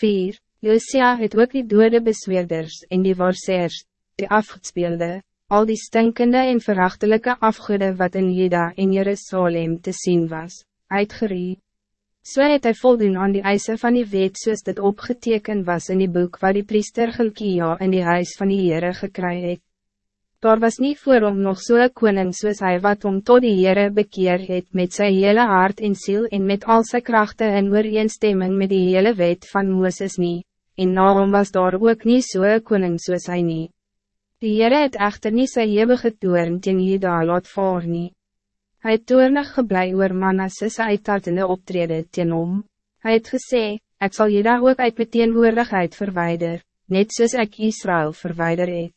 4. Josia het ook die dode besweerders en die waarseers, die afgespeelde, al die stinkende en verachtelijke afgoede wat in Juda en Jerusalem te zien was, uitgerie. So het hy voldoen aan die eisen van die wet soos dit opgeteken was in die boek waar die priester Gilkia in die huis van die Heere gekry het. Daar was niet voor om nog zo'n so koning soos hy wat om tot die Heere bekeer het met zijn hele hart en ziel en met al zijn krachten en ooreenstemming met die hele wet van Mooses niet en naom was daar ook niet zo'n so koning soos hy nie. Die Heere het echter nie sy hewige toorn teen Juda laat vaar nie. Hy het toornig geblei oor Manasses uittartende optrede teen hom. Hy het gesê, ek sal Juda ook uit met teenwoordigheid verwijder, net soos ek Israël verwijder het.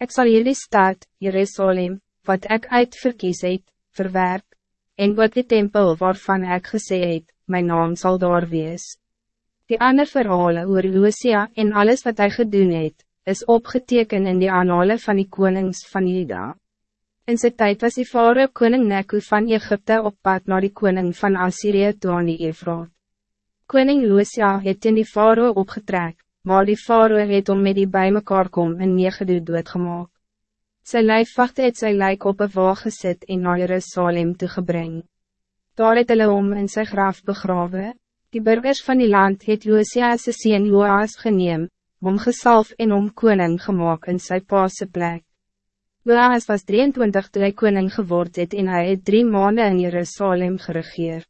Ek sal hierdie stad, Jerusalem, wat ek uitverkies het, verwerp, en ook die tempel waarvan ek gesê het, my naam zal daar wees. Die ander verhalen oor Lucia en alles wat hij gedoen het, is opgeteken in die aanhalen van die konings van Juda. In zijn tijd was die vader koning Neku van Egypte op pad naar die koning van Assyrië toe aan die Efraat. Koning Lucia het in die vader opgetrek, maar die vader het om met die bij mekaar kom en meegedoe doodgemaak. Sy lijfwachte het sy lijk op een waag gesit en naar Jerusalem te gebring. Daar het hulle om in sy graf begraven. Die burgers van die land het Josias' sien Joas geneem, om gesalf en om koning gemaakt in sy paase plek. Joas was 23 toe hy koning geword het en hy het drie maanden in Jerusalem geregeer.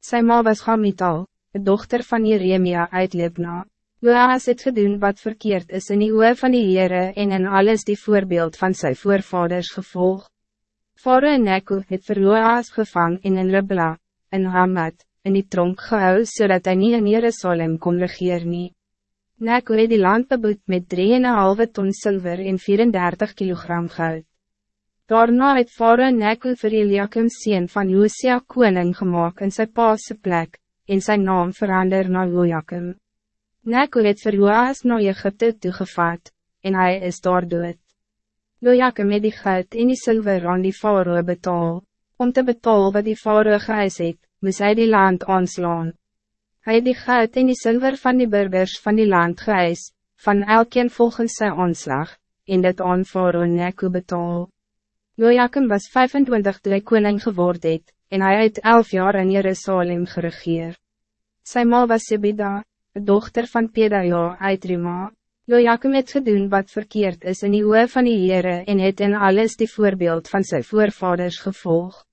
Sy ma was Gamital, de dochter van Jeremia uit Libna. Joas het gedoen wat verkeerd is in die oor van die Heere en in alles die voorbeeld van zijn voorvaders gevolg. Vare Neko het vir Joas gevang in een Ribla, in Hamad, in die tronk gehou zodat hij niet in Jerusalem kon regeer nie. Neko het die land beboet met 3,5 ton zilver en 34 kilogram goud. Daarna het Faroe Neko vir Eliakim sien van Josia koning gemaakt in sy paase plek, en zijn naam verander na Joachim. Neko het vir Joas na Egypte toegevat, en hij is daar dood. Joachim het die goud en die zilver aan die Faroe betaal, om te betaal wat die Faroe geëis het, moes hy die land aanslaan. Hy het die goud en die zilver van die burgers van die land geëis, van elkeen volgens sy aanslag, en dit aan Faroe Neko betaal. Joachim was 25 toe hy koning geword het, en hij het 11 jaar in Jerusalem geregeer. Sy ma was Sebida, de dochter van Pedaja uit Rima. Joachim het gedoen wat verkeerd is in die oor van die Heere en het in alles die voorbeeld van zijn voorvaders gevolgd.